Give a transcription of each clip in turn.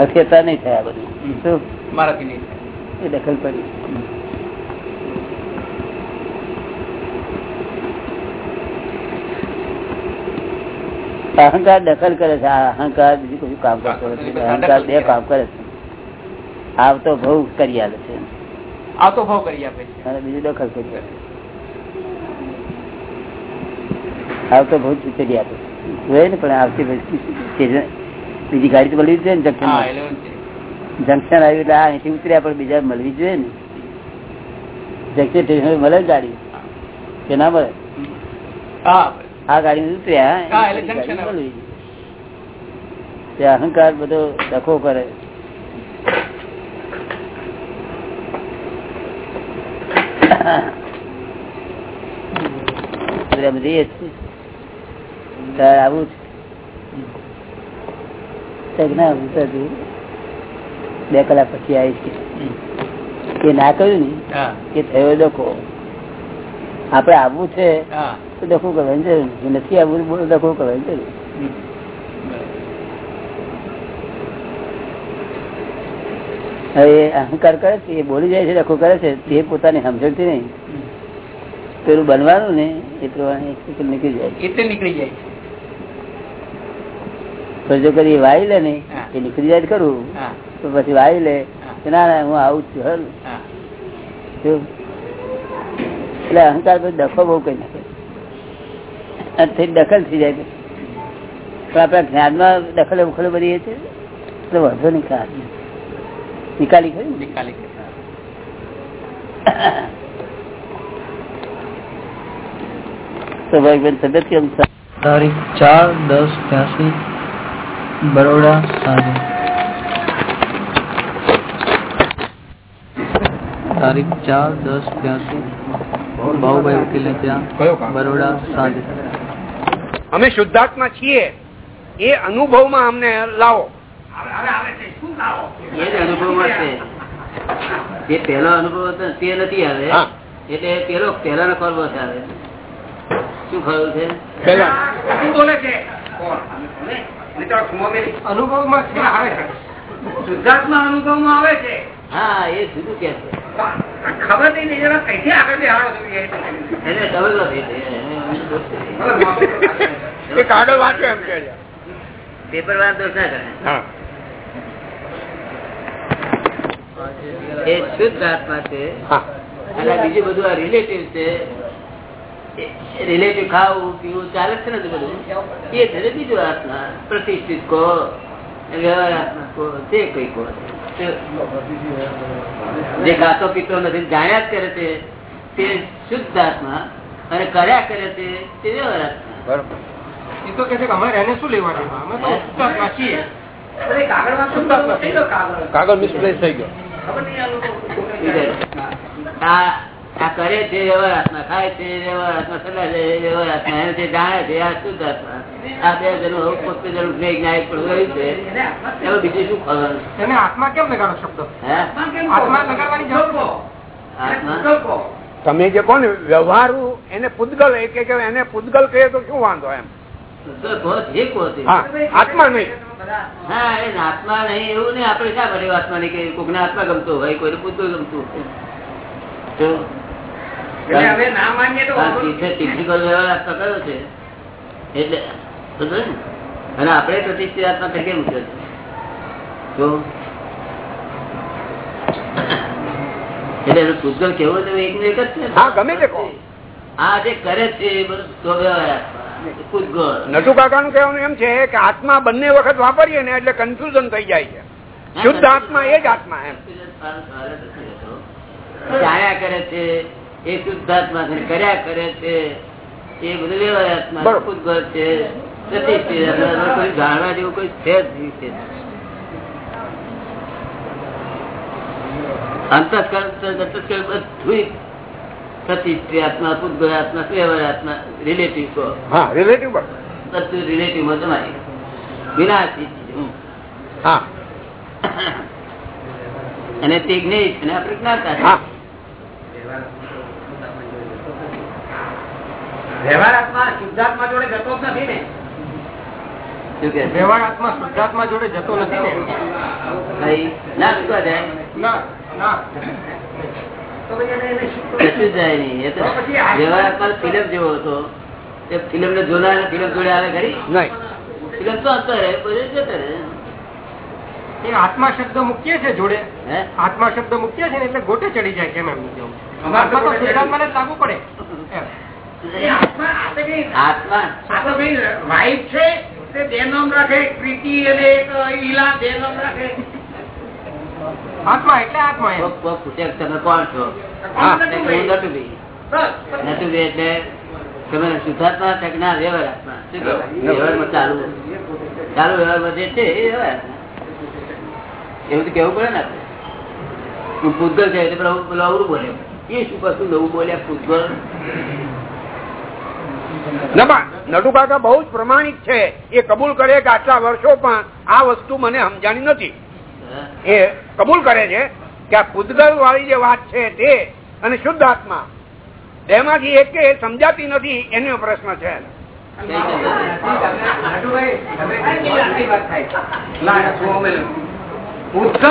હકેતા નહીં થયા બધું. શું? મારાથી નહીં એ દખલ પડી. અહંકાર દખલ કરે છે. આ અહંકાર બીજું કશું કામ કરતો નથી. અહંકાર બે કામ કરે છે. આવતો ભવ કરી આલે છે. આ તો ભાવ કરી આપે છે. અને બીજું દખલ કરી આપે આવતો ભવ ચૂચડી આપે જોઈએ ને પણ આવતી પછી બીજી ગાડી તો મળવી જોઈએ ને જંકશન જંકશન આવ્યું એટલે અહીંથી ઉતર્યા પણ બીજા મળવી જોઈએ ને. જંકશન સ્ટેશન મળે ગાડી. કે ના મળે? આ ગાડી ઉતર્યા. મળવી. તે અહંકાર બધો ડખો કરે જઈએ છીએ. આવું ના બે કલાક પછી કે. એ ના કહ્યું ને કે થયો ડખો. આપડે આવવું છે તો ડખું કરવાની જરૂર નથી. આવવું બોલો ડખું કરવાની જરૂર. હવે અહંકાર કરે છે એ બોલી જાય છે ડખો કરે છે તે પોતાની સમજણથી નહીં. પેલું બનવાનું ને એ પ્રમાણે નીકળી જાય. એટલે નીકળી જાય પણ જો કદી વાઈ લે ને એ નીકળી જાય તો ખરું. તો પછી વાઈ લે. ના ના હું આવું છું હલ. એટલે અહંકાર પછી ડખો બહુ કઈ નાખે. દખલ થઈ જાય. પણ આપણા જ્ઞાનમાં દખલ ઉખલ બધી છે. એટલે વાંધો નહીં કાર નિકાલી ખરી નિકાલી તો ભાઈ બેન તબિયત કેમ છે? તારીખ ચાર દસ ત્યાસી. બરોડા સાંજે. તારીખ ચાર દસ ત્યાસી બાહુભાઈ વકીલ ત્યાં. બરોડા સાંજે. અમે શુદ્ધાત્મા છીએ. એ અનુભવમાં અમને લાવો. એ જ અનુભવમાં છે. જે પહેલો અનુભવ હતો તે નથી આવે. એટલે પેલો પહેલાનો ખોરવો છે આવે. શું ખરું છે? છે. શુદ્ધાત્મા અનુભવમાં આવે છે. હા એ જુદું કે છે. ખબર નહીં જરા કઈથી આગળ બેહાડો એને ડબલ એ વાંચો એમ કે પેપર વાંધો ના કરે. એ શુદ્ધ આત્મા છે અને બીજું બધું આ રિલેટિવ છે. રિલેટિવ ખાવું પીવું ચાલે છે ને બધું. એ છે બીજું આત્મા પ્રતિષ્ઠિત કહો વ્યવહાર આત્મા કહો જે કઈ કહો. જે ખાતો પીતો નથી જાણ્યા જ કરે છે તે શુદ્ધ આત્મા અને કર્યા કરે છે તે વ્યવહાર આત્મા. બરોબર. એ તો કે છે કે અમારે એને શું લેવા દેવા અમે તો કાગળ છીએ. કાગળ. મિસપ્લેસ થઈ ગયો. આ આ કરે છે વ્યવહાર આત્મા ખાય છે વ્યવહાર આત્મા સલાહ લે છે, વ્યવહાર આત્મા એને જાણે છે આ શુદ્ધ આત્મા આ બે જણું પોતે જણું જ્ઞાય પણ રહ્યું છે. એમાં બીજું શું ખબર તમે આત્મા કેમ લગાડો શબ્દ? હે? આત્મા લગાડવાની જરૂર આત્મા? તમે જે કહો ને વ્યવહારુ એને પૂદગલ એ કે એને પૂદગલ કહે તો શું વાંધો એમ? આત્મા નહીં. હા એ આત્મા નહીં એવું નહીં. આપણે શા પડે આત્મા નહીં કે કોકને આત્મા ગમતો હોય કોઈને પૂતગલ ગમતું હોય. અને આપણે પ્રતિષ્ઠિત આત્મા તરીકે મૂક્યો છે એટલે એનું પૂતગલ કેવો છે એક ને એક જ છે ગમે તે આ જે કરે છે એ બધું વ્યવહાર નટુ કાકા નું કહેવાનું એમ છે કે આત્મા બંને વખત વાપરીએ ને એટલે કન્ફ્યુઝન થઈ જાય છે. શુદ્ધ આત્મા એ જ આત્મા એમ. જાણ્યા કરે છે એ શુદ્ધાત્મા છે કર્યા કરે છે એ બધું વ્યવહાર ભૂતગળ છે કોઈ જાણવા જેવું કોઈ છે જ નહીં છે અંતસ્કરણ અંતસ્કરણ બધું રિલેટિવ હા રિલેટિવ બધું રિલેટિવમાં તમારી. વિનાશી. હા. અને તે જ્ઞેય છે અને આપણે જ્ઞાતા છે. હા વ્યવહાર આત્મા શુદ્ધાત્મા જોડે જતો જ નથી ને. વ્યવહાર આત્મા શુદ્ધાત્મા જોડે જતો નથી ને. ના શું જાય ના ના. કશું જાય નહીં. એ તો વ્યવહાર આત્મા ફિલ્મ જેવો હતો. એ ફિલ્મ ને જોનાર ફિલ્મ જોડે આવે ખરી? નહીં. ફિલ્મ તો હતો આત્મા શબ્દ મૂકીએ છે જોડે. હે? આત્મા શબ્દ મૂકીએ છે ને એટલે ગોટે ચડી જાય કેમ એમ લાગુ પડે. આત્મા. વાઇફ છે તે બે નામ રાખે પ્રીતિ અને ઈલા બે નામ રાખે. આત્મા એટલે તમે કોણ છો. એટલે તમે શુદ્ધાત્મા કે ના વ્યવહાર આત્મા. વ્યવહારમાં ચાલુ ચાલુ વ્યવહારમાં જે છે એ વ્યવહાર એવું તો કેવું પડે ને. હું પૂતગલ છે એટલે પેલો પેલો અવરું બોલે એ શું કશું નવું બોલ્યા? પૂતગલ નટુ કાકા બહુ જ પ્રમાણિક છે એ કબૂલ કરે કે આટલા વર્ષો પણ આ વસ્તુ મને સમજાણી નથી એ કબૂલ કરે છે કે આ પૂતગલ વાળી જે વાત છે તે અને શુદ્ધ આત્મા, એમાંથી એક સમજાતી નથી, એનો પ્રશ્ન છે કઈ ચંદ્ર?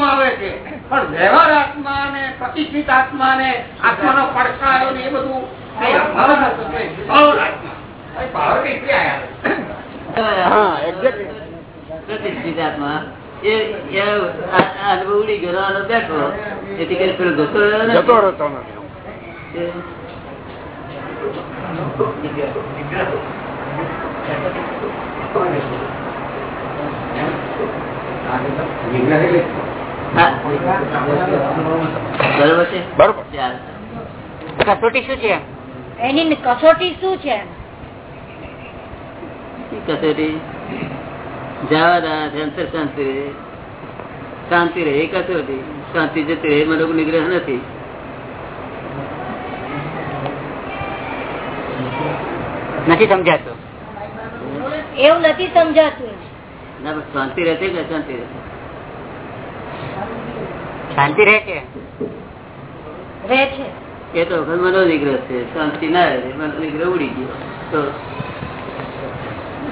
આવે છે, પણ વ્યવહાર આત્મા ને પ્રતિષ્ઠિત આત્મા ને આત્માનો પડકારો ને એ બધું બરોબર છે? બરોબર. શું છે? એની કસોટી શું છે? કસોટી? શાંતિ રહે. શાંતિ રહે કસોટી. શાંતિ જતી રહે એમાં લોકો નિગ્રહ નથી. નથી સમજાતું? એવું નથી સમજાતું ના બસ શાંતિ રહેશે કે શાંતિ રહેશે શાંતિ રહે છે રહે છે. એ તો વખત મનો નિગ્રહ છે શાંતિ ના રહે મનો નિગ્રહ ઉડી ગયો. તો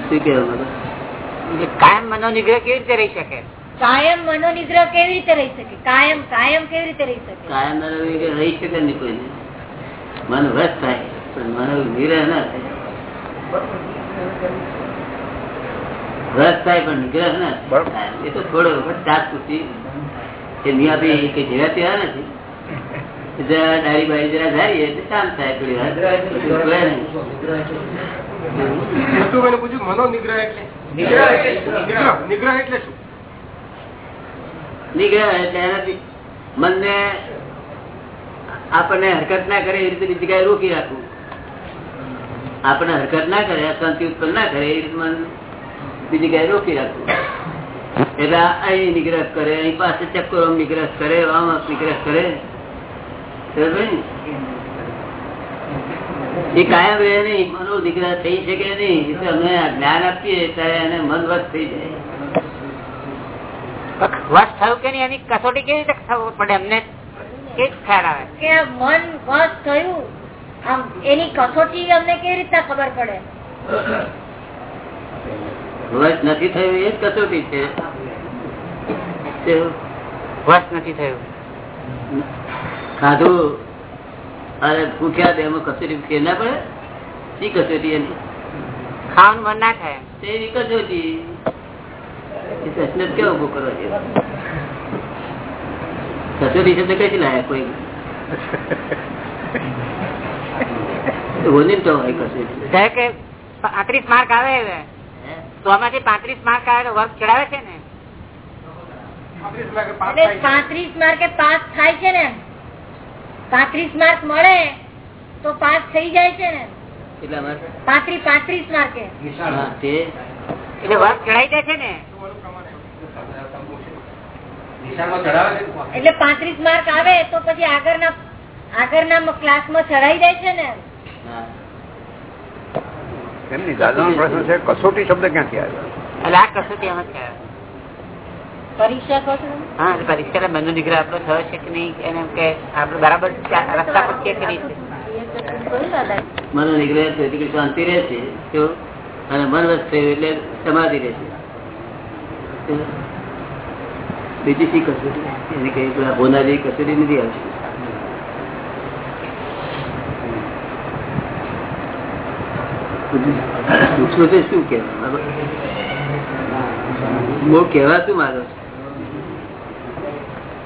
શું કેવું કાયમ મનોનિગ્રહ કેવી રીતે રહી શકે? કાયમ મનોનિગ્રહ કેવી રીતે રહી શકે? કાયમ કાયમ કેવી રીતે રહી શકે? કાયમ મનો નિગ્રહ રહી શકે નહીં કોઈને. મન વશ થાય પણ મનો નિગ્રહ ના થાય. વશ થાય પણ નિગ્રહ ના થાય. એ તો થોડો વખત ચાર પૂછી કે નિયા કે જેવા તેવા નથી. જરા ડાળી બાળી જરા ધારીએ એટલે શાંત થાય થોડી વાર પછી ઉભરાય નહીં. નટુભાઈને પૂછ્યું મનો નિગ્રહ એટલે? નિગ્રહ નિગ્રહ એટલે શું? નિગ્રહ એટલે એનાથી મનને આપણને હરકત ના કરે એ રીતે બીજી કઈ રોકી રાખવું. આપણને હરકત ના કરે અશાંતિ ઉત્પન્ન ના કરે એ રીતે મન બીજી કઈ રોકી રાખવું. એટલે અહીં નિગ્રહ કરે અહીં પાસે ચક્કર નિગ્રહ કરે આમ નિગ્રહ કરે? એ કાયમ રહે નહીં મનો દીકરા થઈ શકે નહીં તો અમે જ્ઞાન આપીએ ત્યારે એને મન વશ થઈ જાય. વસ થયું કે નહીં એની કસોટી કેવી રીતે ખબર પડે? અમને એ ખ્યાલ આવે. કે મન વસ થયું આમ એની કસોટી અમને કેવી રીતના ખબર પડે? વશ નથી થયું એ જ કસોટી છે. વસ નથી થયું. ખાધું અરે ભૂખ્યા દેહમાં કસોટી ફેર ના પડે? શી કસોટી એની? ખાવાનું મન ના થાય તે એની કસોટી પ્રશ્ન કેવો ઊભો કરવા જેવો કસોટી શબ્દ કઈથી લાયા કોઈ? હોની તો હોય કસોટી કે પાંત્રીસ માર્ક આવે તો આમાંથી પાંત્રીસ માર્ક આવે તો વર્ગ ચડાવે છે ને. પાંત્રીસ માર્કે પાસ થાય છે ને? પાંત્રીસ માર્ક મળે તો પાસ થઈ જાય છે ને. પાંત્રીસ પાંત્રીસ માર્કે. એટલે વર્ગ ચડાઈ જાય છે ને. એટલે પાંત્રીસ માર્ક આવે તો પછી આગળના આગળના ક્લાસમાં ચડાઈ જાય છે ને. હા. એમની પ્રશ્ન છે કસોટી શબ્દ ક્યાંથી આવ્યો? એટલે આ કસોટી એમ જ. પરીક્ષા કહો છો હા પરીક્ષા મનનો નિગ્રહ આપણો થયો છે કે નહીં? એને એમ કે આપડે બરાબર રસ્તા પર કે નહીં? મન નિગ્રહ છે એટલે શાંતિ રહેશે અને મન વસ્ત થયું એટલે સમાધિ રહેશે બીજી શી કસોટી? એને કઈ પેલા હોના જેવી કસોટી નથી આવશે શું કે હું કહેવા શું માંગો છું.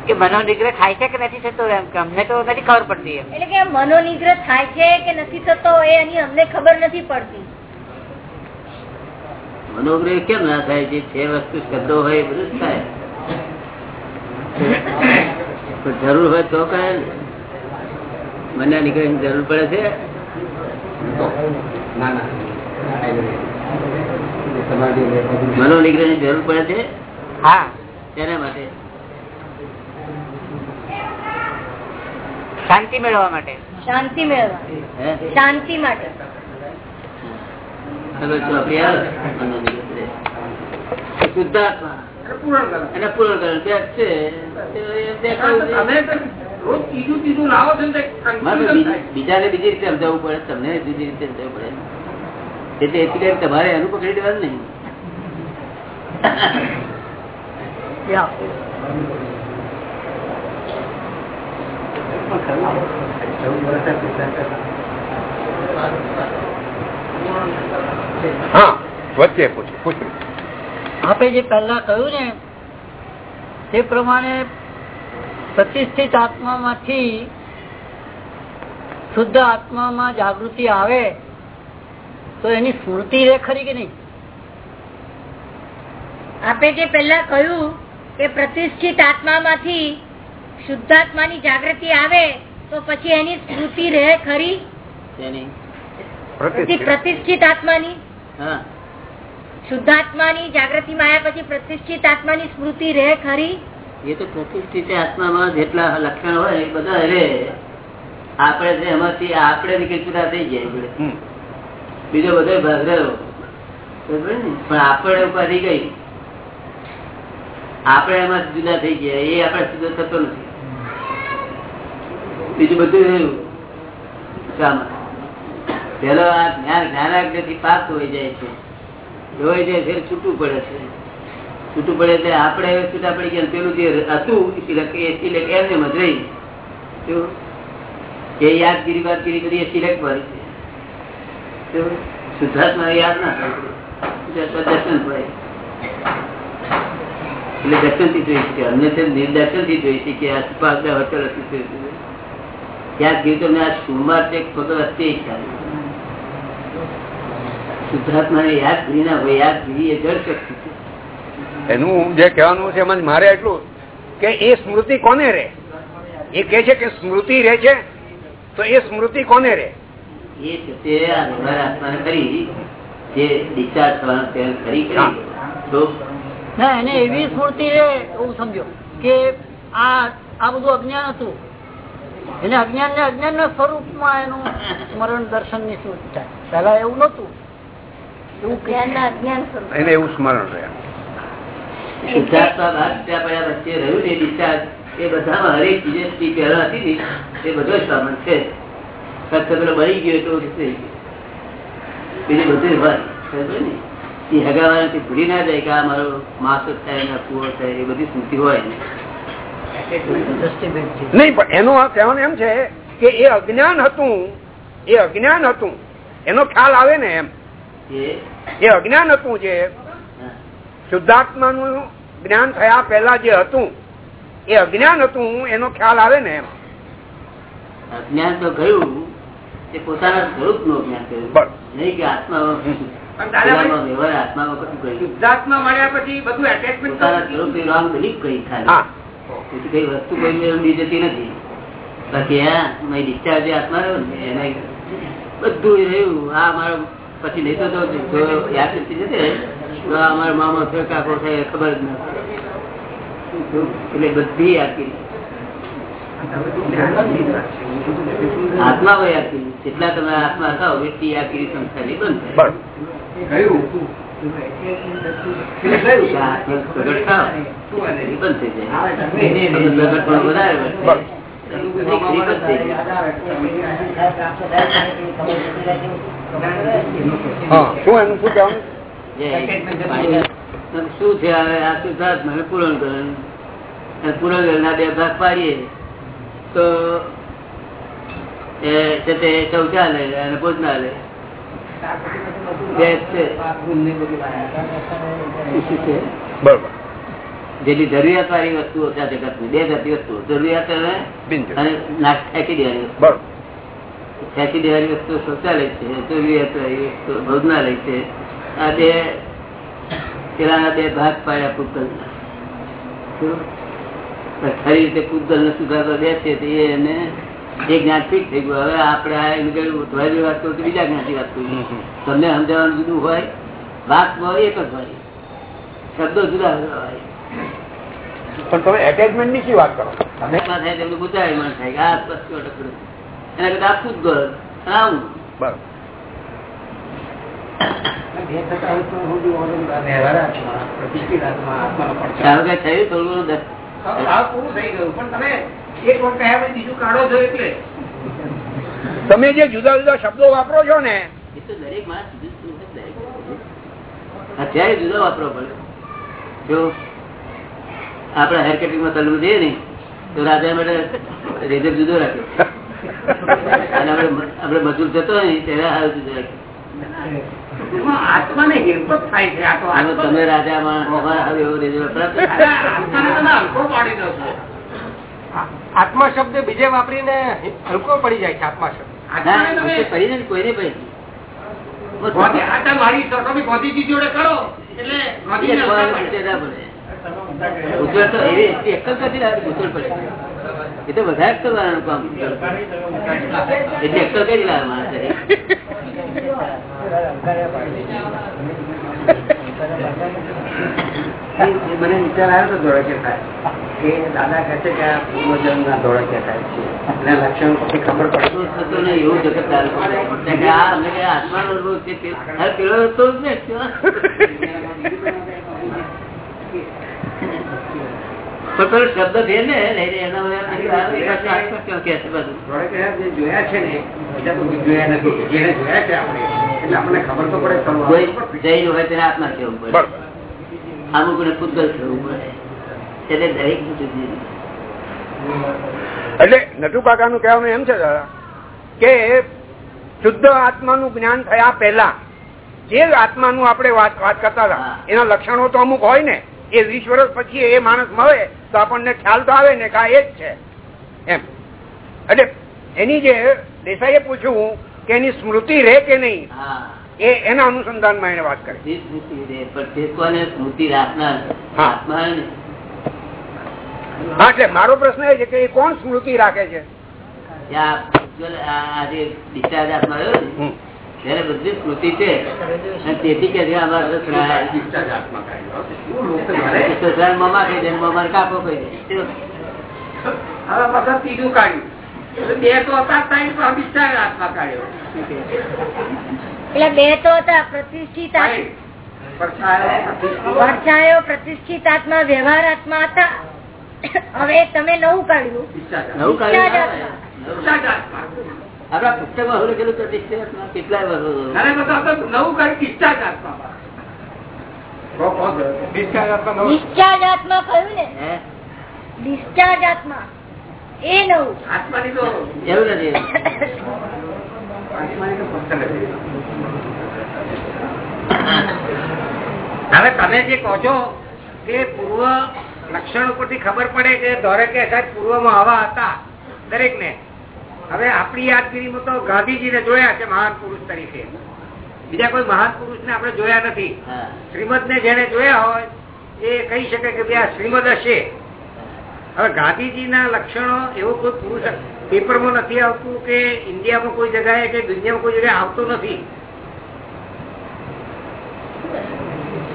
કે મનોનિગ્રહ થાય છે કે નથી થતો એમ અમને તો નથી ખબર પડતી એટલે કે મનોનિગ્રહ થાય છે કે નથી થતો એ એની અમને ખબર નથી પડતી. મનોગ્રહ કેમ ના થાય? જે વસ્તુ શબ્દો હોય એ બધું થાય. જરૂર હોય તો ને. મને નીકળે જરૂર પડે છે? ના ના. મનો નિગ્રહની જરૂર પડે છે? હા. તેના માટે? છો મેળવવા માટે. શાંતિ મેળવવા. શાંતિ માટે. બીજાને બીજી રીતે સમજાવવું પડે. તમને બીજી રીતે સમજાવવું પડે. એટલે એથી કઈ તમારે એનું પકડી દેવાનું નહીં. હા વચ્ચે પૂછ્યું પૂછ્યું આપે જે પહેલા કહ્યું ને તે પ્રમાણે પ્રતિષ્ઠિત આત્મામાંથી શુદ્ધ આત્મામાં જાગૃતિ આવે તો એની સ્મૃતિ રે ખરી કે નહીં? આપે જે પહેલા કહ્યું કે પ્રતિષ્ઠિત આત્મામાંથી શુદ્ધાત્માની જાગૃતિ આવે તો પછી એની સ્મૃતિ રહે ખરી? પછી પ્રતિષ્ઠિત. પ્રતિષ્ઠિત આત્માની? શુદ્ધાત્માની જાગૃતિ જાગૃતિમાં આવ્યા પછી પ્રતિષ્ઠિત આત્માની સ્મૃતિ રહે ખરી? એ તો પ્રતિષ્ઠિત આત્મામાં જેટલા લક્ષણ હોય એ બધા રે આપણે એમાંથી આપણે નીકળી જુદા થઈ જાય બીજો બધો ભાગ રહ્યો. ને? પણ આપણે ઉપાધિ ગઈ આપણે એમાં જુદા થઈ ગયા. એ આપણે જુદો થતો નથી. બીજું બધું રહ્યું? પેલો આ જ્ઞાન જ્ઞાનાગ્રહથી પાસ હોય જાય છે. જોઈ જાય છે છૂટું પડે છે. છૂટું પડે એટલે આપણે છૂટા પડી ગયા પેલું જે હતું એમને જ રહી? એ યાદગીરી વાદગીરી કરી, એ સિલેક્ટ ભરી છે? શુદ્ધાત્મા યાદ ના થાય. દર્શન ભાઈ એટલે દર્શનથી જોઈ શકે. અન્ય નિર્દર્શનથી જોઈ શકે. આસપાસ હોટલ હતી યાદગીરી તો મેં આ સોમવાર છે ખોટો રસ્તે ના હોય એ જળ શક્તિ એનું જે કહેવાનું છે એમાં મારે એટલું કે એ સ્મૃતિ કોને રે? એ કે છે કે સ્મૃતિ રે છે તો એ સ્મૃતિ કોને રે? એ તે આત્માને કરી જે ડિસ્ચાર્જ થવાનું તે કરી કરી. તો ના એને એવી સ્મૃતિ રે એવું સમજો કે આ આ બધું અજ્ઞાન હતું. એને અજ્ઞાન ને અજ્ઞાન ના સ્વરૂપમાં એનું સ્મરણ દર્શનની શું થાય? પેલા એવું નતું એવું જ્ઞાનના અજ્ઞાન સ્વરૂપ. એને એવું સ્મરણ રહ્યું ને ડિસ્ચાર્જ એ બધામાં હરેક ચીજ પહેલા હતી એ બધો સામાન છે. પેલો બળી ગયો એટલો જ થઈ ગયો. બીજું બધું ને એ હગાવાનાથી ભૂલી ના જાય કે આ મારો માસ થાય કુવર કુવો થાય એ બધી સ્મૃતિ હોય ને નહીં પણ એનો કહેવાનું એમ છે કે એ અજ્ઞાન હતું એ અજ્ઞાન હતું. એનો ખ્યાલ આવે ને એમ. એ? એ અજ્ઞાન હતું જે શુદ્ધાત્મા જ્ઞાન થયા પહેલા જે હતું એ અજ્ઞાન હતું એનો ખ્યાલ આવે ને એમ. અજ્ઞાન તો ગયું એ પોતાના સ્વરૂપનું અજ્ઞાન કર્યું નહીં કે આત્મા શુદ્ધાત્મા મળ્યા પછી બધું એટેચમેન્ટ પોતાના સ્વરૂપની રોંગ બિલીફ કરી ખાલી. હા. તેથી કઈ વસ્તુ કોઈ ઉડી જતી નથી. બાકી હા મેં ડિસ્ચાર્જ આત્મા રહ્યો ને એને બધું રહ્યું. આ મારો પછી નહીં તો જો યાદ શક્તિ જતી તો આ અમારો મામો છે કાકો છે ખબર જ નથી. એટલે બધી યાદ કરી. આત્મા હોય આખી જેટલા તમે આત્મા થાવ એટલી આખી સંસ્થા ની બંધ થાય. શું છે હવે આ શુદ્ધાત્મા પૂરણ કરે પૂરણ ના બે ભાગ પાડીએ તો તે શૌચાલય અને ભોજનાલય જેટલી જરૂરિયાત વાળી વસ્તુઓ છે આ જગતની બે જાતિ વસ્તુઓ. જરૂરિયાત અને ફેંકી દેવાની ફેંકી દેવાની વસ્તુ શૌચાલય છે જરૂરિયાત વાળી વસ્તુ ભોજનાલય છે. આ બે પેલાના બે ભાગ પાડ્યા પૂતગલ ખરી રીતે પૂતગલ ને સુધારવા બે છે તે એને એક જ્ઞાન ફિક્સ થઈ ગયું. હવે આપણે આ એમ કહ્યું વાત કરું બીજા જ્ઞાનથી વાત કરું તમને સમજાવવાનું જુદું હોય વાત એક જ હોય. શબ્દો જુદા જુદા હોય. પણ તમે એટેચમેન્ટની શું વાત કરો? તમે થાય તેમને ગુજારીમાં થાય કે આ વસ્તુ અટકડું એના કરતા આ પૂતગલ અને આવું. બરોબર. કઈ થયું? થોડું ગયું. પણ તમે તમે જે જુદા જુદા શબ્દો વાપરો છો ને એ તો દરેક માણસ. અત્યારે જુદો વાપરવો પડે. જો આપડે હેર કટિંગમાં તલવું જોઈએ ને તો રાજા માટે રેઝર જુદો રાખ્યો. અને આપણે આપણે મજૂર જતો હોય ત્યારે હાલ જુદો રાખ્યો. ટૂંકમાં આત્માને હિરકત થાય છે આનો તમે રાજા માં એવો રેઝર વપરાતો આત્મા શબ્દ બીજે વાપરીને હલકો પડી જાય છે આત્મા શબ્દ ને કોઈને પડી. મને વિચાર આવ્યો હતો ધોળકે થાય. કે દાદા કહે છે કે આ પૂર્વજન્મ ના ધોળકે થાય છે એના લક્ષણ પછી ખબર પડે. થતો નહીં એવું જગત ચાલુ પડે કે આ અમે કે આત્માનો છે પેલો તો જ ને પણ પેલો શબ્દ છે ને એના વગર આત્મા ક્યાં કહે છે બધું? ધોળકે જે જોયા છે ને જોયા નથી. જેને જોયા છે આપણે. એટલે આપણને ખબર તો પડે જૈન હોય તેને આત્મા કેવું પડે. અમુક ને પૂતગલ કહેવું પડે. એટલે દરેક. એટલે નટુ કાકા નું કહેવાનું એમ છે દાદા કે શુદ્ધ આત્માનું જ્ઞાન થયા પહેલા જે આત્માનું આપણે વાત વાત કરતા હતા એના લક્ષણો તો અમુક હોય ને એ વીસ વર્ષ પછી એ માણસ મળે તો આપણને ખ્યાલ તો આવે ને કે આ એ જ છે. એમ. એટલે એની જે દેસાઈએ પૂછ્યું કે એની સ્મૃતિ રહે કે નહીં એ એના અનુસંધાનમાં એને વાત કરી. સ્મૃતિ રહે, પણ સ્મૃતિ રાખનાર. આત્મા હા એટલે મારો પ્રશ્ન એ છે કે એ કોણ સ્મૃતિ રાખે છે? ને ત્યારે બધી સ્મૃતિ તેથી કે કાઢ્યો. કાપો ત્રીજું બે તો હતા તો કાઢ્યો. એટલે બે તો હતા પ્રતિષ્ઠિત પ્રતિષ્ઠિત આત્મા વ્યવહાર આત્મા હતા. હવે તમે નવું કાઢ્યું. નવું કાઢ્યું. આપડા પુસ્તકમાં લખેલું તો નથી. હવે તમે જે કહો છો કે પૂર્વ લક્ષણ ઉપરથી ખબર પડે કે કે સાહેબ પૂર્વમાં આવા હતા દરેક ને હવે આપણી યાદગીરીમાં તો ગાંધીજીને જોયા છે મહાન પુરુષ તરીકે. બીજા કોઈ મહાન પુરુષને આપણે જોયા નથી. શ્રીમદ ને જેને જોયા હોય એ કહી શકે કે ભાઈ આ શ્રીમદ હશે. હવે ગાંધીજીના લક્ષણો એવો કોઈ પુરુષ પેપરમાં નથી આવતું કે ઇન્ડિયામાં કોઈ જગ્યાએ કે દુનિયામાં કોઈ જગ્યાએ આવતું નથી.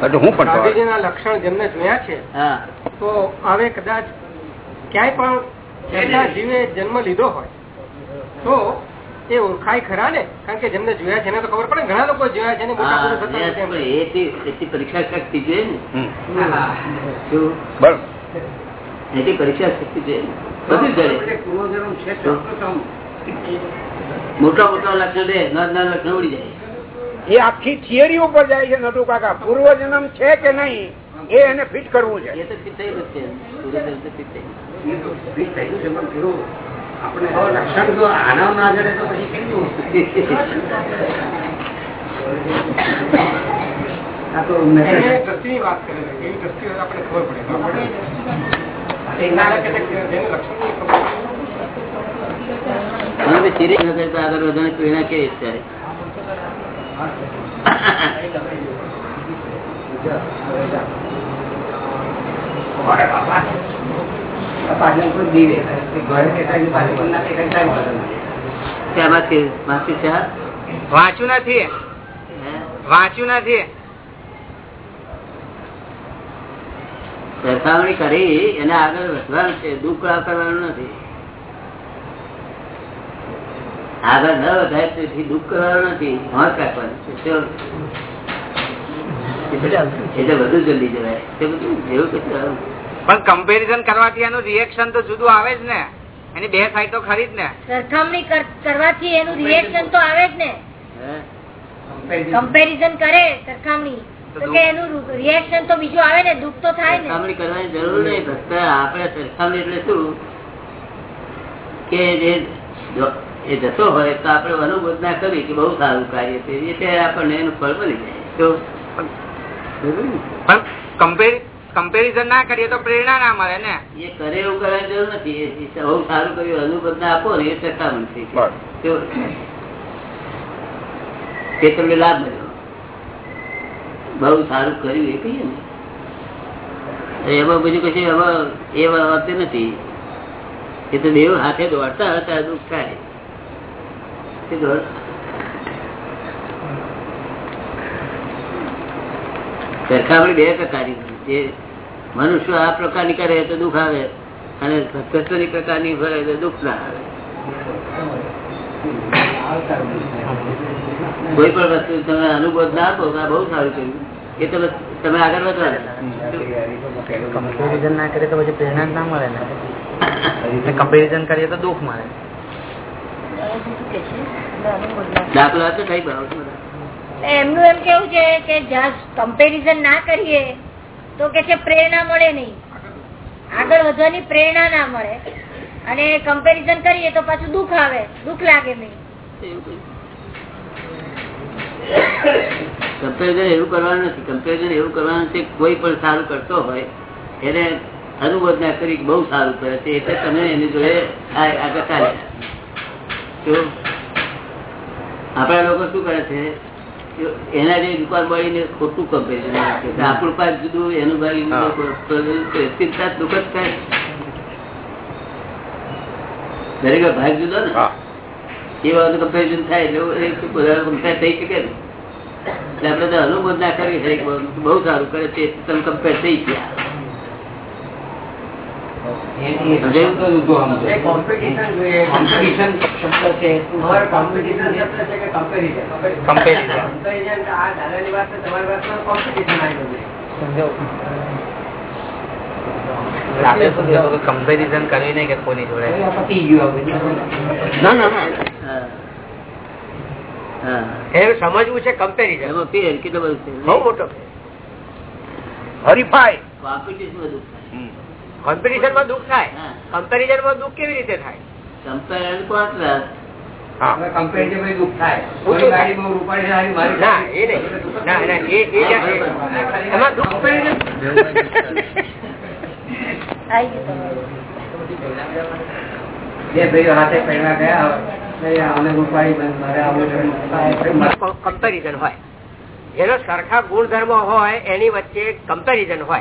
હું પણ ગાંધીજીના લક્ષણ જેમને જોયા છે હા. તો હવે કદાચ ક્યાંય પણ એમના જીવે જન્મ લીધો હોય તો એ ઓળખાય ખરા ને? કારણ કે જેમને જોયા છે એને તો ખબર પડે ઘણા લોકો જોયા છે પરીક્ષા શક્તિ જોઈએ ને. એથી પરીક્ષા શક્તિ જોઈએ ને. બધું જડે. મોટા મોટા લક્ષણ રહે નાના નાના લક્ષણ ઉડી જાય. એ આખી થિયરી ઉપર જાય છે નટુ કાકા. પૂર્વજન્મ છે કે નહીં? એ એને ફિટ કરવું છે. એ તો ફિટ થયેલું છે. ફિટ થયેલું. છે પણ આપણે લક્ષણ જો આના ના જડે તો પછી આ તો દ્રષ્ટિની વાત કરે છે દ્રષ્ટિ ખબર પડે ચીરી આગળ વધવાની પ્રેરણા કેવી છે વાંચ્યું નથી. વાંચ્યું નથી. સરખામણી કરી એને આગળ વધવાનું છે દુઃખ કરવાનું નથી. આગળ ન વધાય તેથી દુઃખ કરવાનું નથી. હોંશ રાખવાનું છે જલ્દી જવાય. પણ કમ્પેરિઝન કરવાથી એનું રિએક્શન તો જુદું આવે જ ને. એની બે સાઈડ તો ખરી જ ને. સરખામણી કરવાથી એનું રિએક્શન તો આવે જ ને. કમ્પેરિઝન કરે સરખામણી. તો કે એનું રિએક્શન તો બીજું આવે ને દુઃખ તો થાય ને. સરખામણી કરવાની જરૂર નહીં ફક્ત આપણે સરખામણી એટલે શું? કે જે એ જતો હોય તો આપણે અનુભવ ના કરી કે બહુ સારું કાર્ય છે. એટલે આપણને એનું ફળ મળી જાય. તો? પણ કમ્પેરિઝન ના કરીએ તો પ્રેરણા ના મળે ને. એ કરે એવું કરવાની જરૂર નથી. બહુ સારું કર્યું અનુભવ ના આપો ને એ બસ. તો તમને લાભ મળ્યો બહુ સારું કર્યું એ કહીએ ને. એમાં બધું કશું એમાં એ વાત નથી. એ તો દેવ હાથે દોડતા હતા દુઃખ થાય એ દોડ- સરખામણી બે પ્રકારની જે મનુષ્ય આ પ્રકારની કરે તો દુઃખ આવે અને સત્સની પ્રકારની કરે તો દુઃખ ના આવે. કોઈ પણ વસ્તુ તમે અનુભવ ના આપો આ બહુ સારું કર્યું એ તમે તમે આગળ વધવા કમ્પેરિઝન ના કરે તો પછી પ્રેરણા ના મળે ને. કમ્પેરિઝન કરીએ તો દુઃખ મળે. દાખલો હતો કઈ બધા? એમનું એમ કેવું છે કે કમ્પેરિઝન ના કરીએ તો કે છે પ્રેરણા મળે નહીં. આગળ વધવાની પ્રેરણા ના મળે. અને કમ્પેરિઝન કરીએ તો પાછું દુઃખ આવે. દુઃખ લાગે નહીં. કમ્પેરિઝન એવું કરવાનું નથી. કમ્પેરિઝન એવું કરવાનું છે કોઈ પણ સારું કરતો હોય, એને અનુભવ ના કરી બહુ સારું કરે છે, એટલે તમે એની જોડે આગળ ચાલે આપણા લોકો શું કરે છે? એના જે દુકાન મળીને ખોટું કમ્પેરિઝન આપણું પાક જુદું એનું ભાઈ ચિંતા દુઃખ જ થાય. દરેક ભાગ જુદો ને. એ વખતે કમ્પેરિઝન થાય એટલે બધા કમ્પેર થઈ શકે ને. એટલે આપણે તો અનુભવ ના કરી છે બહુ- બહુ સારું કરે છે તમે કમ્પેર થઈ ગયા. કમ્પેરિઝન કરવી નહીં કે કોની જોડે. ના ના ના. હા. હા એ સમજવું છે કમ્પેરિઝન એમાં ફેર કેટલો બધું છે બહુ મોટો હરીફાઈ કોમ્પિટિશન બધું કોમ્પિટિશનમાં દુઃખ થાય. કમ્પેરિઝનમાં દુઃખ કેવી રીતે થાય? કોન્ટ્રાસ્ટ. કમ્પેરિઝન હોય. જેનો સરખા ગુણધર્મ હોય એની વચ્ચે કમ્પેરિઝન હોય.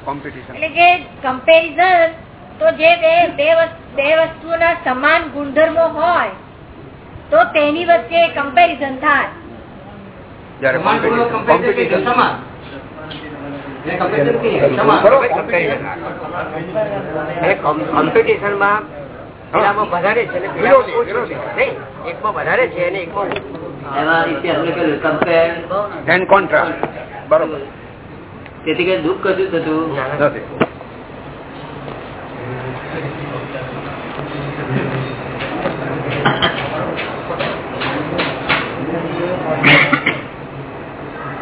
કોમ્પિટિશન એટલે કે કમ્પેરિઝન તો જે બે બે વસ્તુઓના સમાન ગુણધર્મો હોય તો તેની વચ્ચે કમ્પેરિઝન થાય. સમાન. કોમ્પિટિશનમાં વધારે છે એકમાં વધારે છે અને એકમાં ઓછું. એમાં ઇતિહાસ લખેલું કમ્પેર એન્ડ કોન્ટ્રાસ્ટ બરોબર. તેથી કઈ દુઃખ કશું થતું?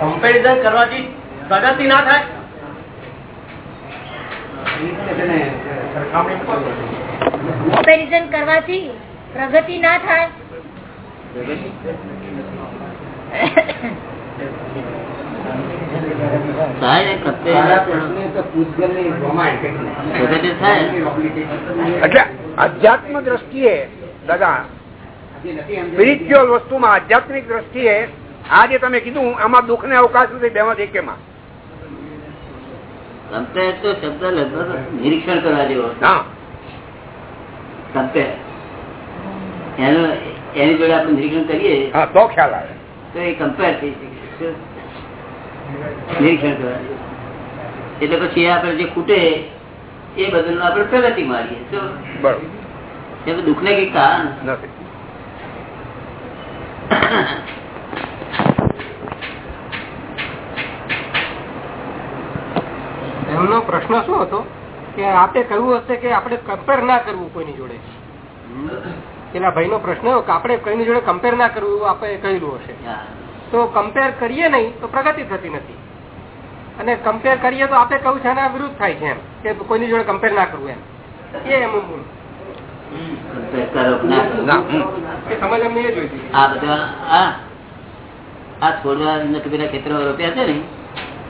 કમ્પેરિઝન કરવાથી પ્રગતિ ના થાય. કમ્પેરિઝન કરવાથી પ્રગતિ ના થાય. એટલે આધ્યાત્મ દ્રષ્ટિએ દાદા સ્પિરિચ્યુઅલ વસ્તુમાં આધ્યાત્મિક દ્રષ્ટિએ આ જે તમે કીધું આમાં દુઃખ ને અવકાશ નથી બેમાં દેખે લગભગ નિરીક્ષણ કરવા જેવો એનું એની જોડે આપણે નિરીક્ષણ કરીએ. હા તો ખ્યાલ આવે. તો એ કમ્પેર થઈ શકે? નિરીક્ષણ કરવા એટલે પછી આપણે જે ખૂટે એ બદલ આપણે પ્રગતિ મારીએ તો દુઃખ ને કઈ કારણ. એમનો પ્રશ્ન શું હતો? કે આપે કહ્યું હશે કે આપણે કમ્પેર ના કરવું કોઈની જોડે. પેલા ભાઈ નો પ્રશ્ન કે આપણે કોઈની જોડે કમ્પેર ના કરવું આપણે કહેલું હશે. તો કમ્પેર કરીએ નહીં તો પ્રગતિ થતી નથી. અને કમ્પેર કરીએ તો આપણે કહ્યું છે એના વિરુદ્ધ થાય છે એમ કે કોઈની જોડે કમ્પેર ના કરવું એમ. એ એમ મૂળ. સમજ અમને એ જોઈતી આ બધા આ છોડવા નટુ પેલા ખેતરમાં રોપ્યા છે ને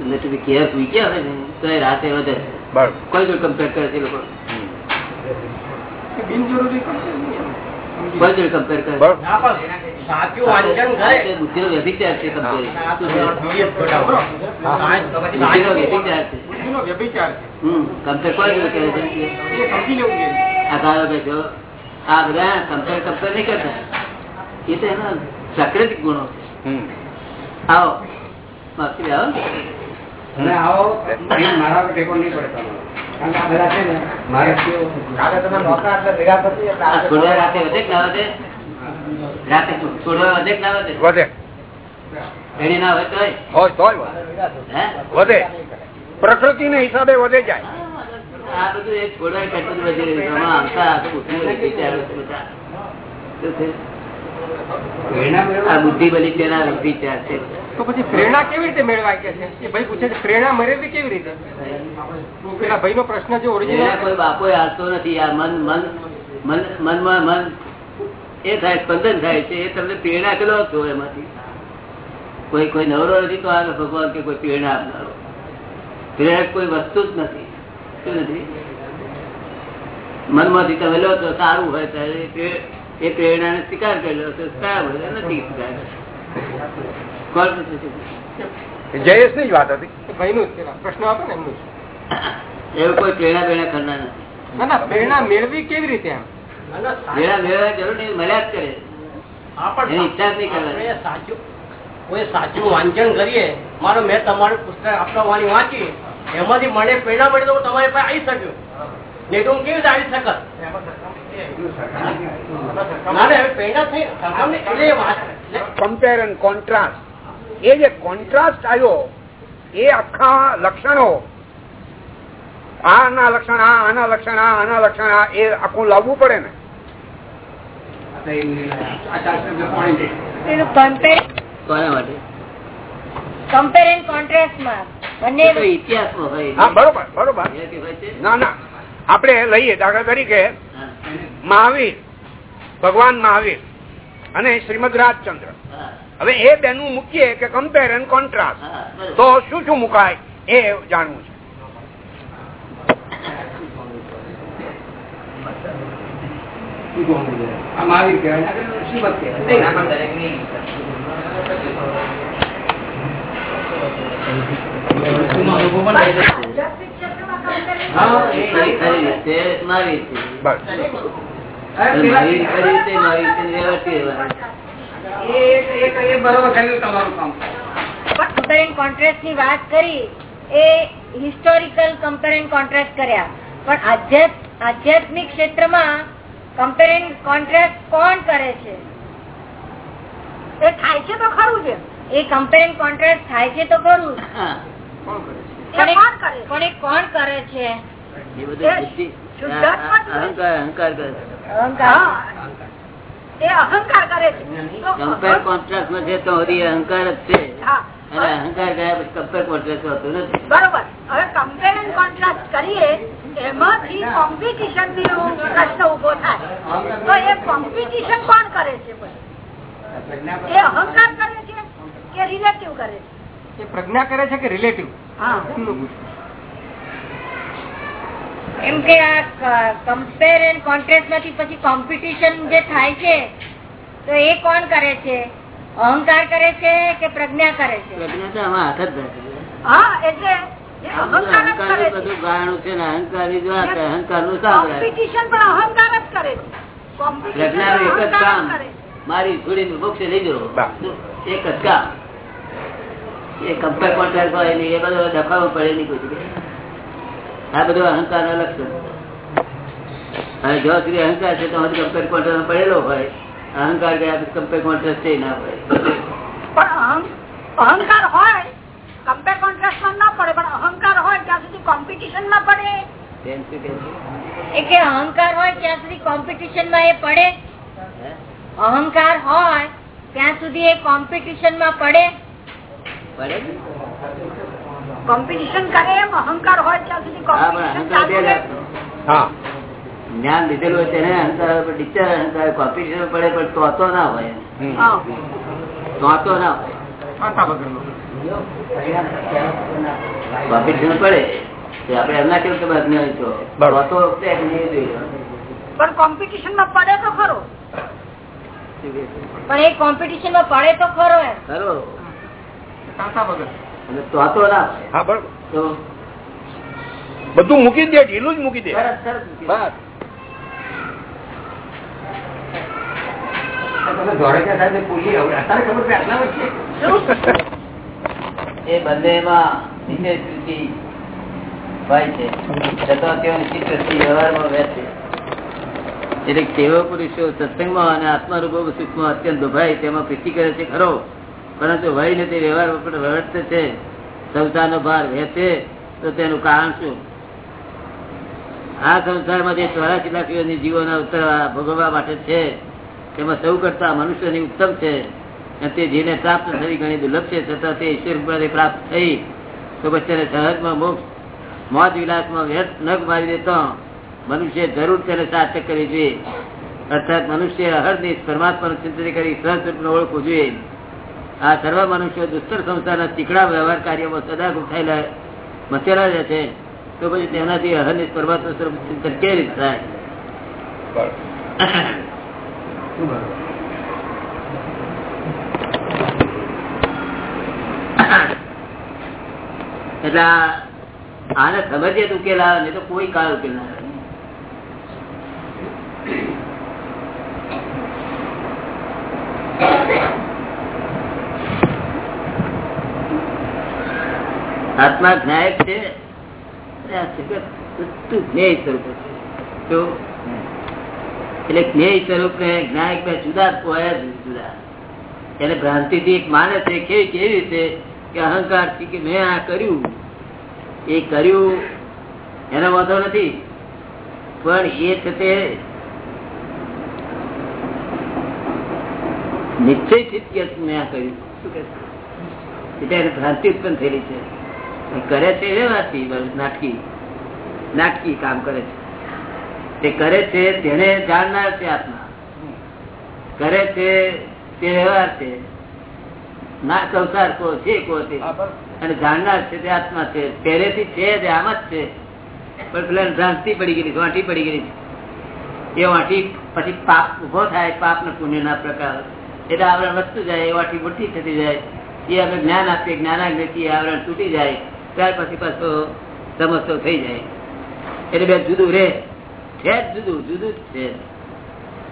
નટુ કેર પૂછ્યા હોય ને તો એ રાતે વધે. કોઈ જોડે કમ્પેર કરે છે લોકો. કે બિનજરૂરી કમ્પેર કરે. બરોબર સાચું વાંચન આ બધા કમ્પેર કમ્પેર નહીં કરતા. એ તો એના પ્રાકૃતિક ગુણો છે. આવો. આવો. ને. આ છોડવા રાતે વધે. વધે રાતે છોડવા વધે કે ના વધે વધે એની ના હોય તોય? હોય તોય વધે. હે? વધે. પ્રકૃતિ ને હિસાબે વધે જાય. આ બધું એક છોડવા કરતું વધી રહ્યું આવતા આ બુદ્ધિ બધી. તેના વિચાર છે. તો પછી પ્રેરણા કેવી રીતે મેળવાય કે છે? એ ભાઈ પૂછે છે, પ્રેરણા મેળવવી કેવી રીતે? પેલા ભાઈ નો પ્રશ્ન જે ઓરિજિનલ કોઈ બાપો હાલતો નથી. આ મન મન મન, મનમાં મન એ થાય, સ્પંદન થાય છે. એ તમને પ્રેરણા કેટલો હતો એમાંથી? કોઈ કોઈ નવરો નથી તો આ ભગવાન કે કોઈ પ્રેરણા આપનારો. પ્રેરક કોઈ વસ્તુ જ નથી. શું નથી? મનમાંથી તમે લો તો સારું હોય ત્યારે એ પ્રે- એ પ્રેરણાને સ્વીકાર કરી લો તો સારું નથી સ્વીકાર? જયેશની જ વાત હતી. પ્રશ્ન હતો ને એમનું એવું કોઈ પ્રેરણા પ્રેરણા કરનાર નથી. ના ના પ્રેરણા મેળવી કેવી રીતે એમ? પ્રેરણા મેળવવા જરૂર નહીં મળ્યા જ કરે એની ઈચ્છા જ નહીં કરવાની. સાચું કોઈ સાચું વાંચન કરીએ મારો મેં તમારું પુસ્તક આપણા વાણી વાંચી એમાંથી મને પ્રેરણા મળી તો હું તમારી પાસે આવી શક્યો નહીં તો હું કેવી રીતે આવી શકત? ના ના, પ્રેરણા થઈ કમ્પેર એન્ડ કોન્ટ્રાસ્ટ એ જે કોન્ટ્રાસ્ટ આવ્યો એ આખા લક્ષણો આના લક્ષણ આ આના લક્ષણ આ આના લક્ષણ આ એ આખું લાવવું પડે ને. કોના માટે? કમ્પેર એન્ડ કોન્ટ્રાસ્ટમાં બંને એ તો ઇતિહાસમાં હોય. હા બરોબર બરોબર. એ કે હોય છે? ના ના. આપણે લઈએ દાખલા તરીકે મહાવીર ભગવાન મહાવીર અને શ્રીમદ રાજચંદ્ર. હવે એ બેનું મૂકીએ કે કમ્પેર એન્ડ કોન્ટ્રાસ્ટ તો શું શું મુકાય એ જાણવું છે. ખરી રીતે ને વાત કરી એ હિસ્ટોરિકલ કમ્પેર એન્ડ કોન્ટ્રાસ્ટ કર્યા. પણ આધ્યાત્મિક ક્ષેત્રમાં કમ્પેર એન્ડ કોન્ટ્રાસ્ટ કોણ કરે છે? એ થાય છે તો ખરું છે એ કમ્પેર એન્ડ કોન્ટ્રાસ્ટ થાય છે તો ખરું. પણ એ- કોણ કરે છે. અહંકાર અહંકાર કરે અહંકાર. અહંકાર કરે છે. કમ્પેર કોન્ટ્રાસ્ટમાં છે તો હરી અહંકાર જ છે. અને અહંકાર ગયા પછી કમ્પેર કોન્ટ્રાક્ટ હોતું નથી. બરોબર. હવે કમ્પેર એન્ડ કોન્ટ્રાસ્ટ કરીએ એમાંથી કોમ્પિટિશન પ્રશ્ન ઊભો થાય. તો એ કોમ્પિટિશન કોણ કરે છે એ અહંકાર કરે છે કે રિલેટિવ કરે છે? એ પ્રજ્ઞા કરે છે કે રિલેટિવ હા. એમ કે આ કમ્પેર એન્ડ કોન્ટ્રાસ્ટમાંથી પછી કોમ્પિટિશન જે થાય છે તો એ કોણ કરે છે? અહંકાર કરે છે કે પ્રજ્ઞા કરે છે? પ્રજ્ઞા તો આમાં હાથ જ હા એટલે એ આ બધું અહંકાર જ કરે અહંકારનું છે. બધું ગાળણું છે ને. મારી મોક્ષે લઈ જવો. એક જ કામ. એ કમ્પેર કોન્ટ્રાક્ટ હોય એ બધો દખાવો પડે નહીં કોઈ. આ બધું અહંકાર નો લક્ષણ અને જો સુધી અહંકાર છે તો કમ્પેર કોન્ટ્રાક્ટ પડેલો હોય. અહંકાર ગયા કમ્પેર કોન્ટ્રાક્ટ છે ના પડે અહંકાર હોય કમ્પેર કોન્ટ્રાસ્ટમાં ના પડે પણ અહંકાર હોય ત્યાં સુધી કોમ્પિટિશનમાં પડે. કે અહંકાર હોય ત્યાં સુધી કોમ્પિટિશનમાં એ પડે. અહંકાર હોય ત્યાં સુધી એ કોમ્પિટિશનમાં પડે. પડે? કોમ્પિટિશન કરે એમ અહંકાર હોય ત્યાં સુધી પણ કોમ્પિટિશન ચાલુ રહે. હા. જ્ઞાન લીધેલું હોય તેને અહંકાર અહંકાર કોમ્પિટિશન પડે પણ તો તો ના હોય તો તો ના હોય. કોમ્પિટિશન પડે તો આપણે એમ કેવું કે બધા તો. તો વખતે પણ કોમ્પિટિશનમાં પડે તો ખરો. પણ એ કોમ્પિટિશનમાં પડે તો ખરો એમ. ખરો. માતા વગર બધું મૂકી દે ઢીલું જ મૂકી દે. બસ. એ વિશેષ રુચિ હોય છે. છતાં તેઓ નિશ્ચિત દ્રષ્ટિ વ્યવહારમાં વહેશે એટલે કેવા પુરુષો સત્સંગમાં અને આત્મા સુખમાં અત્યંત દુભાઈ તેમાં પ્રીતિ કરે છે ખરો? પરંતુ વહીને તે વ્યવહાર વર્તે છે, સંસારનો ભાર વહેશે તો તેનું કારણ શું? આ સંસારમાં જે લાખ જીવોના ઉતરવા ભોગવવા માટે છે, તેમાં સૌ કરતા મનુષ્યની ઉત્તમ છે તે જેને પ્રાપ્ત થઈ ઘણી દુર્લભ છતાં તે ઈશ્વર પ્રાપ્ત થઈ, તો તેને સહજમાં મોક્ષ મોજ વિલાસમાં વ્યર્થ નગ મારી દેતો મનુષ્ય જરૂર તેને સાર્થક કરવી જોઈએ. અર્થાત મનુષ્ય હર દેશ પરમાત્માનું ચિંતન કરી સહજ ઓળખવું જોઈએ. આ સર્વ મનુષ્યો દુષ્કર સંસ્થાના ચીકણા વ્યવહાર કાર્યમાં સદા ગુંથાયેલા મચેલા રહે છે, તો પછી તેનાથી અહનિત પરમાત્મા સ્વરૂપ ચિંતન કેવી રીતે થાય? એટલે આને સમજીએ ઉકેલ નહીં તો કોઈ કાળ ઉકેલ ના આવે આત્મા જ્ઞાયક છે? એટલે જ્ઞેય સ્વરૂપ ને જ્ઞાયક ને જુદા જુદા એને ભ્રાંતિ થી એક માને છે કેવી કેવી રીતે કે અહંકારથી કે મેં આ કર્યું. એ કર્યું એનો વાંધો નથી. પણ એ છે તે નિશ્ચયથી જ મેં આ કર્યું. શું કે એને ભ્રાંતિ ઉત્પન્ન થયેલી છે. કરે છે વ્યવહારથી નાટકી. નાટકી કામ કરે છે. તે કરે છે તેને જાણનાર છે આત્મા. કરે છે તે વ્યવહાર છે. ના સંસાર કો છે કો તે અને જાણનાર છે તે આત્મા છે. પહેરેથી છે જ આમ જ છે. પણ પેલા ભ્રાંતિ પડી ગયેલી વાંટી પડી ગયેલી. છે એ વાંટી પછી પાપ ઊભો થાય પાપ ને પુણ્ય ના પ્રકાર. એટલે આવરણ વધતું જાય એ વાંટી મોટી થતી જાય. એ અમે જ્ઞાન આપીએ જ્ઞાન આપીએ આવરણ તૂટી જાય. ત્યાર પછી પાછો સમસ્તો થઈ જાય. એટલે બે જુદું રે છે જુદું જુદું જ છે.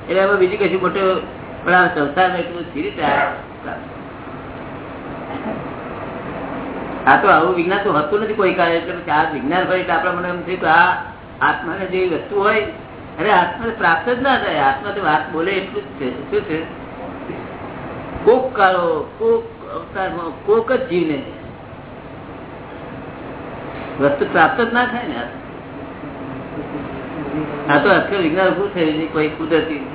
એટલે હવે બીજું કશું મોટું પણ આ સંસાર એટલું આ તો આવું વિજ્ઞાન તો હતું નથી કોઈ કાળે. એટલે આ વિજ્ઞાન હોય એટલે આપણા મને એમ થયું કે આ આત્માને જે વસ્તુ હોય, અરે આત્મા પ્રાપ્ત જ ના થાય. આત્મા તો વાત બોલે એટલું જ છે. શું છે? કોક કાળો, કોક અવતારમાં કોક જ જીવને વસ્તુ પ્રાપ્ત જ ના થાય ને આ. તો. અક્ષર વિજ્ઞાન ઉભું થયું છે? કોઈ કુદરતી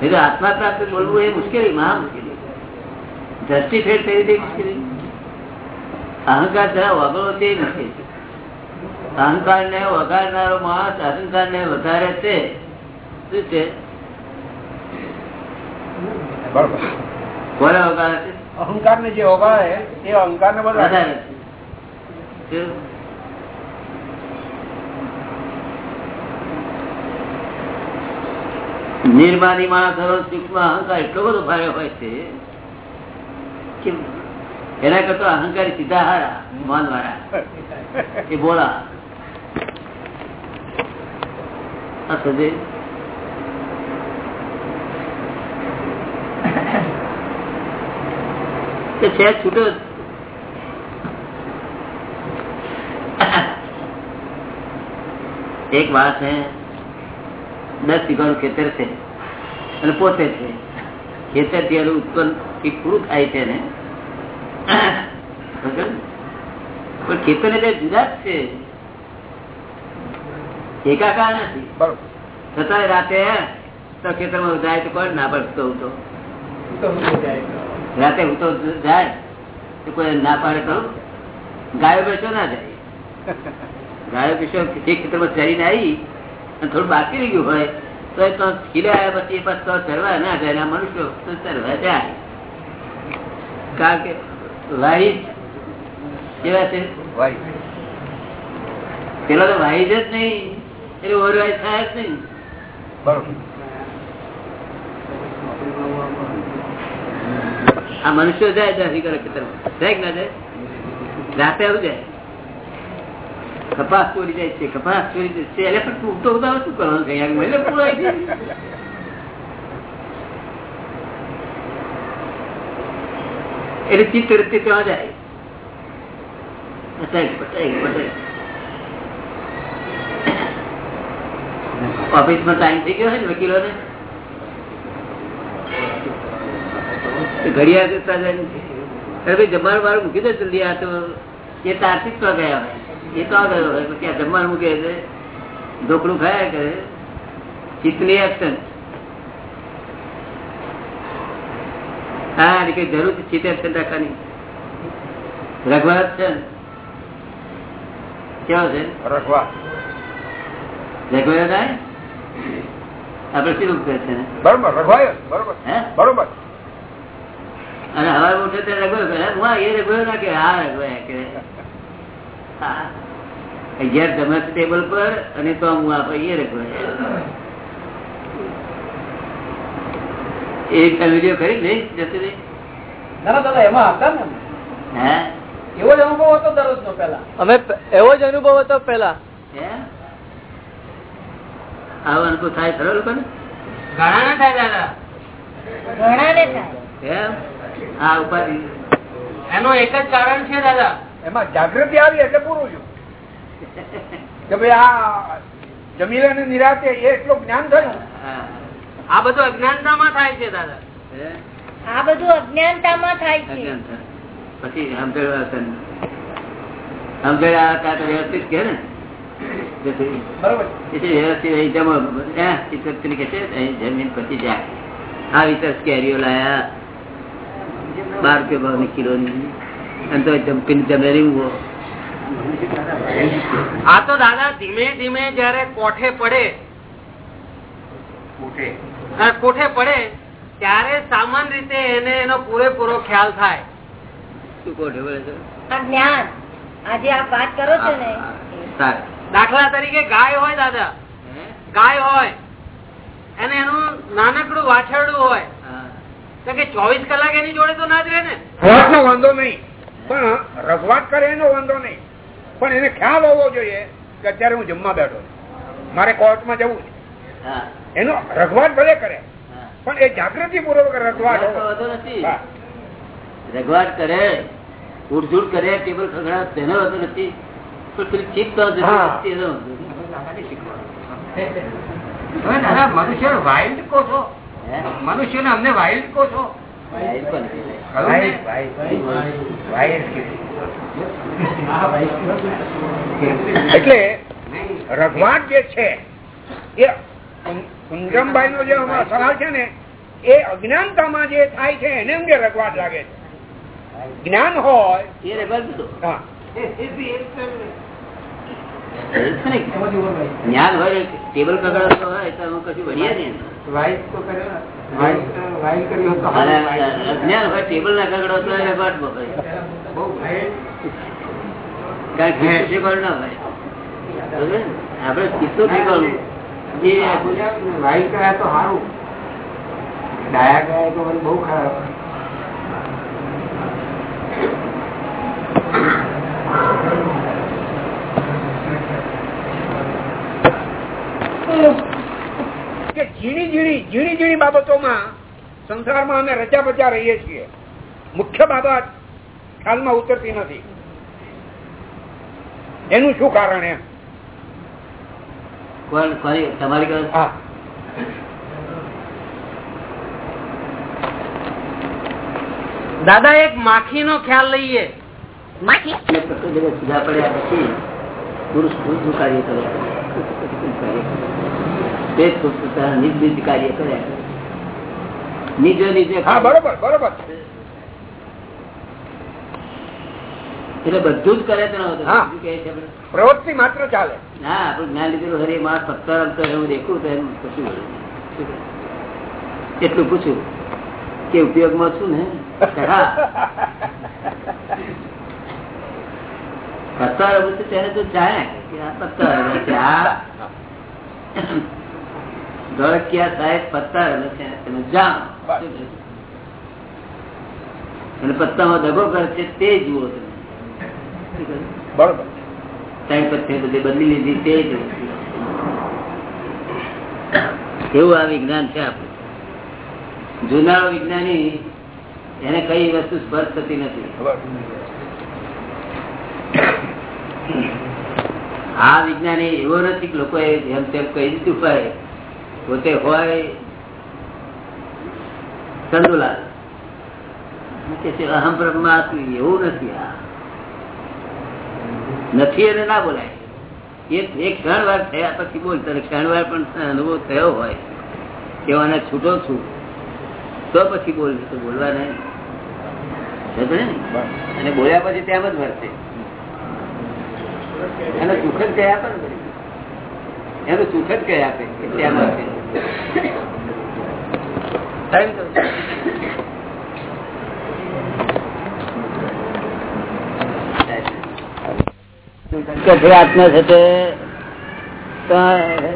રીતે. આત્મા પ્રાપ્ત બોલવું એ મુશ્કેલી મહા મુશ્કેલી. દ્રષ્ટિ ફેર થઈ હતી મુશ્કેલી. અહંકાર જરા વગરો તે નથી. અહંકાર ને વગાડનારો માણસ અહંકાર ને વધારે છે. શું છે? બરોબર. કોને વગાડે છે? અહંકાર ને જે વગાડે એ અહંકાર ને વધારે છે? નિર્માની માણસ સૂક્ષ્મ અહંકાર એટલો બધો ભારે હોય છે કે એના કરતા અહંકારી સીધા હારા મન વાળા એ બોલા સમજે જ. એક વાત છે દસ વીઘાનું ખેતર છે અને પોતે છે. ખેતરથી એનું ઉત્પન્ન એ પૂરું થાય છે ને. પણ ખેતર ને જુદા જ છે. એકાકાર નથી. છતાં રાતે તો ખેતરમાં જાય તો કોઈ ના પડતો હું તો રાતે હું તો જાય. તો કોઈ ના પાડે તો ગાયો બેસો ના જાય. ગાયો કિશોર એક ખેતરમાં ચરીને આવી અને થોડું બાકી રહી ગયું હોય તો એ તો ખીલે આવ્યા પછી પાછું તો ચરવા ના જાય મનુષ્યો તો ચરવા જાય. કારણ કે વાહિજ કેવા છે? પેલા તો વાહિજ જ નહીં એટલે ઓવરવાઇઝ થાય જ નહીં. આ મનુષ્યો જાય દસ કરે ખેતરમાં. જાય કે ના જાય? રાતે આવું જાય? કપાસ ચોરી જાય છે કપાસ ચોરી જાય છે. એટલે પણ તૂટતો તો શું કરવાનું છે? યાર મહિને પૂરો એટલે ચિત્ત વૃત્તિ ત્યાં જાય. ને વકીલો ને ઘડિયાળ જતા જાય જમવાનું વાળું મૂકી દે જલ્દી, આ તો એ તાર્થિક ગયા હોય. એ તો આ હોય પછી જમવાનું મૂકે છે? ઢોકળું ખાયા કરે ચિત્તની એક્શન હા એટલે કઈ જરૂર ચિત્ત એક્શન રાખવાની. રઘવાત છે કેવો છે? રખવા રઘવાત થાય? આપડે શું કહે છે બરોબર રખવાય જ. બરોબર. હે? બરોબર. અને હવા ઉઠે ત્યારે રઘવાયો કરે હું એ રઘવાયો ના કે હા રઘવાયા કે હા. અગિયાર જમે ટેબલ પર અને તો હું આપણે એક વીડિયો કરી નહીં? જતી રહી? ને હે? એવો જ અનુભવ હતો દરરોજ નો પેલા અમે એવો જ અનુભવ હતો પેલા હે? આવો અનુભવ થાય ખરો લોકોને? ઘણા ના થાય દાદા. ઘણાને થાય. એમ ઉપાધિ. એનું એક જ કારણ છે દાદા. એમાં જાગૃતિ આવી એટલે પૂરું છું કે ભાઈ આ જમીલા ને નિરાતે એટલું જ્ઞાન થયું. આ બધું અજ્ઞાનતામાં થાય છે દાદા. આ બધું અજ્ઞાનતામાં થાય છે. પછી સમજણ આવશે ને. સમજણ આવે ત્યાં તો વ્યવસ્થિત કે ને? જેથી બરોબર. એટલે વ્યવસ્થિત અહીં જમો. હે, ચિત્તવૃત્તિને કહે છે, અહીં જમીન પછી જાય આ વિતર કેરીઓ લાયા. બાર રૂપિયા ભાવની કિલોની. અને તો જમ્પીને જમે રીંગો. આ તો દાદા ધીમે ધીમે જયારે કોઠે પડે કોઠે? પડે ત્યારે સામાન્ય રીતે એને એનો પૂરેપૂરો ખ્યાલ થાય. શું કોઠે વળે છે? આ જ્ઞાન. આજે આપ વાત કરો છો ને. દાખલા તરીકે ગાય હોય દાદા. ગાય હોય. અને એનું નાનકડું વાછરડું હોય. તો કે ચોવીસ કલાક એની જોડે તો ના જ રહે ને? વાંધો નહીં. પણ રઘવાટ કરે એનો વાંધો નહીં. પણ એને ખ્યાલ હોવો જોઈએ કે અત્યારે હું જમવા બેઠો મારે કોર્ટમાં જવું છે એનો રઘવાટ ભલે કરે પણ એ જાગૃતિ પૂર્વક રઘવાટ રઘવાટ કરે ઉડઝુડ કરે ટેબલ ખગડા તેનો હતો નથી મનુષ્ય વાઇલ્ડ કહો છો મનુષ્ય ને અમને વાઇલ્ડ કહો છો વાઇલ્ડ વાઇલ્ડ ને? એટલે રઘવાટ જે છે એ સુંદરમભાઈ નો જે સવાલ છે ને એ અજ્ઞાનતામાં જે થાય છે એને અંગે રઘવાટ લાગે છે. જ્ઞાન હોય એ હા જ્ઞાન હોય ટેબલ કગડો હોય તો એમાં કશું વળીએ નહીં. અજ્ઞાન હોય ટેબલ ના કગડો તો રેકોર્ડ બગડે કારણ કિસ્સો ના હોય. બરોબર? કિસ્સો શીખવાડું. જે વાઈટ કરાય તો સારું ડાયા કરાય તો બહુ ખરાબ. ઝીણી ઝીણી ઝીણી ઝીણી બાબતોમાં સંસારમાં અમે રચા બચા રહીએ છીએ. મુખ્ય બાબત ખ્યાલમાં ઉતરતી નથી. એનું શું કારણ એમ? તમારી હા. દાદા એક માખી નો ખ્યાલ લઈએ. માખી? પડ્યા પછી પુરુષ પુરુષનું કાર્ય કરે. તે જ પુરુષ નિજ નિજ કાર્ય કર્યા નિજો નિજે બરોબર બરોબર એટલે બધું જ કરે તો. હા. પ્રવૃત્તિ માત્ર ચાલે ના આપણું જ્ઞાન લીધેલું હરે માણસ સત્તર અંતર એવું દેખું તો એમ કશું? એટલું પૂછ્યું કે ઉપયોગમાં છું ને કે હા પત્તા રમું છું જાણે કે આ છે. આ ધોળકિયા સાહેબ પત્તા છે તમે જાણો. અને પત્તામાં દગો કરે છે તે જુઓ તમે? બરોબર. પત્ની બધી બદલી લીધી તે જ એવું આ વિજ્ઞાન છે આપણું? જુનાળો વિજ્ઞાની એને કઈ વસ્તુ સ્પર્શ થતી નથી. આ વિજ્ઞાની એવો નથી કે લોકોએ એમ તેમ કહી દીધું હોય પોતે હોય ચંદુલાલ અહમ બ્રહ્માસ્મી એવું નથી આ. નથી એને ના બોલાય. એક ક્ષણ વાર થયા પછી બોલ તને ક્ષણ વાર પણ અનુભવ થયો હોય કે આને છૂટો છું તો પછી બોલ તો બોલવા નહીં. અને બોલ્યા પછી તેમ જ વર્તે. એને સુખ જ કહી આપે ને પછી. એનું સુખ જ કહી આપે કે તેમ વર્તે ટાઈમ તો છે. કે જે આત્મા છે તે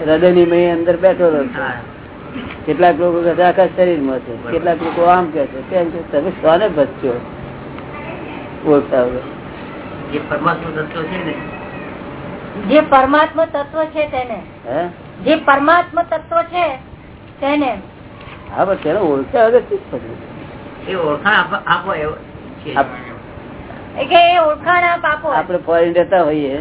હૃદયની મય અંદર બેઠો રહ્યો છે. કેટલાક લોકો કહે છે આખા શરીરમાં છે કેટલાક લોકો આમ કે છે તેમ કે તમે સ્વાને બચશો ઓળખતા વગર. જે પરમાત્મા તત્વ છે ને જે પરમાત્મા તત્વ છે તેને. જે પરમાત્મા તત્વ છે તેને. હા બસ તેને ઓળખ્યા વગર શું થયું એ ઓળખાણ આપ- એવો ઓળખાણ આપ આપો. આપણે ફોરેન રહેતા હોઈએ.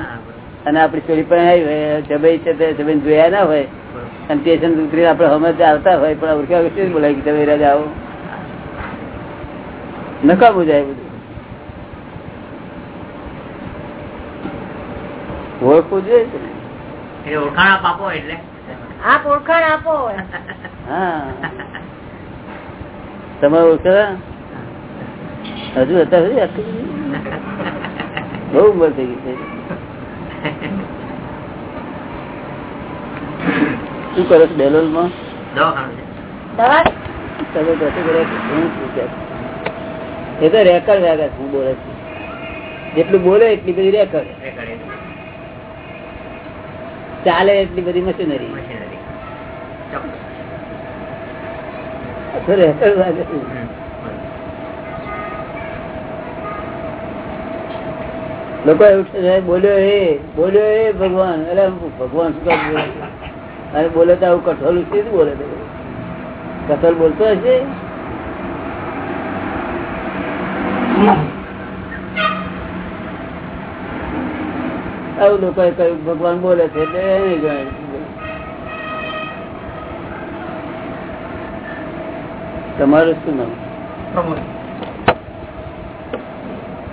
અને આપડી ચોરી પણ આવી હોય જબાઈ છે તે જબાઈ જોયા ના હોય. અને સ્ટેશન ઉતરી આપડે હમણાં આવતા હોય પણ ઓળખ્યા વગર શું બોલાય કે તમે રાજા આવો? નકામું જાય બધું. ઓળખવું જોઈએ ઓળખાણ આપ એટલે. આપ ઓળખાણ આપો હા. તમે ઓળખા હજુ હતા હજુ આટલું બધું? બહુ ઉંમર થઈ ગઈ છે. શું કરો છો બેલોલમાં તમે? એ તો રેકર્ડ વાગે હું બોલે છું. જેટલું બોલે એટલી બધી રેકર્ડ. એ કરે છે. ચાલે એટલી બધી મશીનરી. લોકો એવું બોલ્યો એ બોલ્યો એ ભગવાન. એટલે ભગવાન શું કામ બોલે અને બોલે તો આવું કઠોલું છે બોલે. કઠોલ બોલતો હશે? આવું લોકો કહ્યું ભગવાન બોલે છે એટલે એને છે. તમારું શું નામ?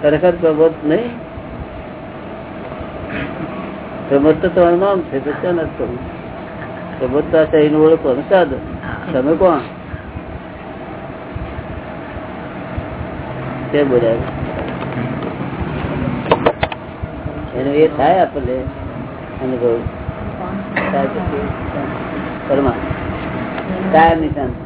ખરેખર પ્રબોધ નહીં? પ્રબોધ તો તમારું નામ છે તો ક્યાં નથી કહું પ્રબોધ તો આ શરીરનું ઓળખવાનું સાધન તમે કોણ? તે બોલ્યા એનો એ થાય આપણને અનુભવ. ત્યાર પછી. પરમા કાયમ નિશાન.